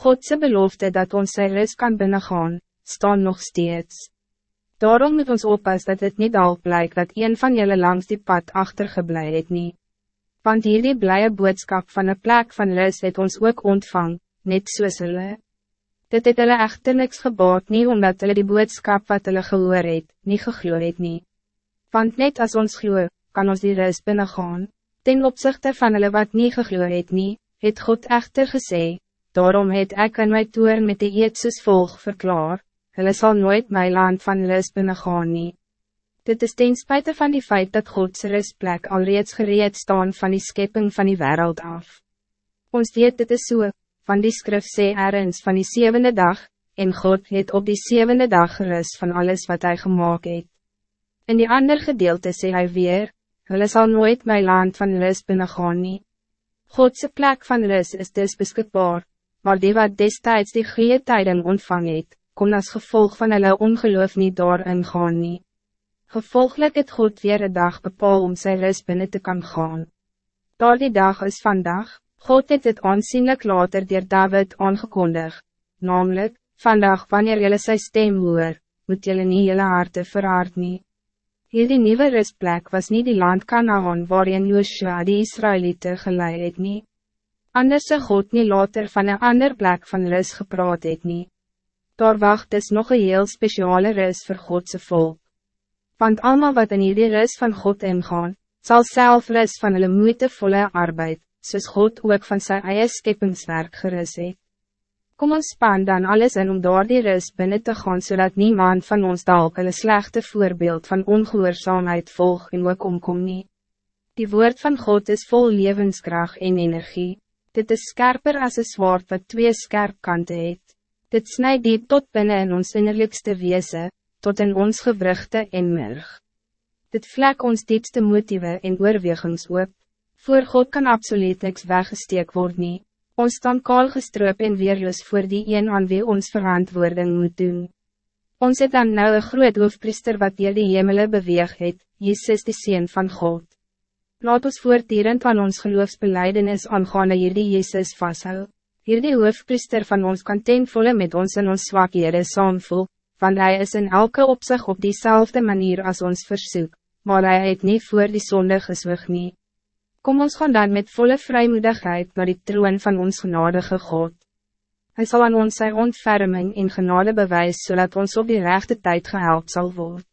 Godse belofte dat ons sy rust kan binnengaan, staan nog steeds. Daarom moet ons oppas dat het niet al blijkt dat een van jullie langs die pad achtergeblij het nie. Want hierdie blije boodskap van een plek van rust het ons ook ontvang, net soos hulle. Dit het hulle echter niks gebaat nie, omdat hulle die boodskap wat hulle gehoor het, nie gegloor het nie. Want net als ons gloe, kan ons die rust binnengaan. Ten opzichte van hulle wat nie gegloor het nie, het God echter gesê, daarom het ek in my toer met die eetsus volg verklaar, hulle sal nooit my land van rust binnengaan nie. Dit is ten spijt van die feit dat Godse rustplek al reeds gereed staan van die schepping van die wereld af. Ons weet dit is so, van die skrif sê ergens van die zevende dag, en God het op die zevende dag gerust van alles wat hij gemaakt het. In die ander gedeelte sê hy weer, hulle sal nooit my land van rust binnengaan nie. Godse plek van rust is dus beschikbaar, maar die wat destijds die goeie tijden ontvang het, kon als gevolg van hulle ongeloof niet daarin gaan nie. Gevolglik het God weer een dag bepaal om sy rust binnen te kan gaan. Daar die dag is vandaag, God het het aansienlijk later dier David aangekondig, namelijk, vandaag wanneer jylle sy stem hoor, moet jylle nie jylle harte verhaard nie. Hierdie nieuwe rustplek was niet die land Canaan waarin Joshua die Israëlieten geleid het nie. Anders se God nie later van een ander plek van rust gepraat het nie. Daar wacht is nog een heel speciale rust voor Godse volk. Want allemaal wat in hierdie rust van God ingaan, zal zelf rust van hulle moeitevolle arbeid, soos God ook van sy eie skeppingswerk gerust het. Kom ons span dan alles in om door die rust binnen te gaan zodat niemand van ons dalk een slechte voorbeeld van ongehoorzaamheid volg en ook omkom nie. Die woord van God is vol levenskracht en energie. Dit is scherper als een zwaard wat twee scherp kanten het. Dit snijdt diep tot binnen in ons innerlijkste wezen, tot in ons gewrichte en murg. Dit vlek ons diepste motieven en oorwegings op. Voor God kan absoluut niks weggesteek worden. nie. Ons staan kaal gestroop en weerloos voor die een aan wie ons verantwoording moet doen. Ons het dan nou een groot hoofpriester wat hier die hemele beweeg het, Jezus die Seen van God. Laat ons voortdurend van ons geloofsbeleidenis aangaande hier die Jezus vasthou. Hier die hoofpriester van ons kan ten volle met ons in ons zwakhede saamvoel, want hij is in elke opzicht op diezelfde manier als ons verzoek, maar hij het niet voor die zonde geswig nie. Kom ons gaan dan met volle vrijmoedigheid naar die troon van ons genadige God. Hij zal aan ons zijn ontferming in genade bewijs, zodat ons op die rechte tijd gehelpt zal worden.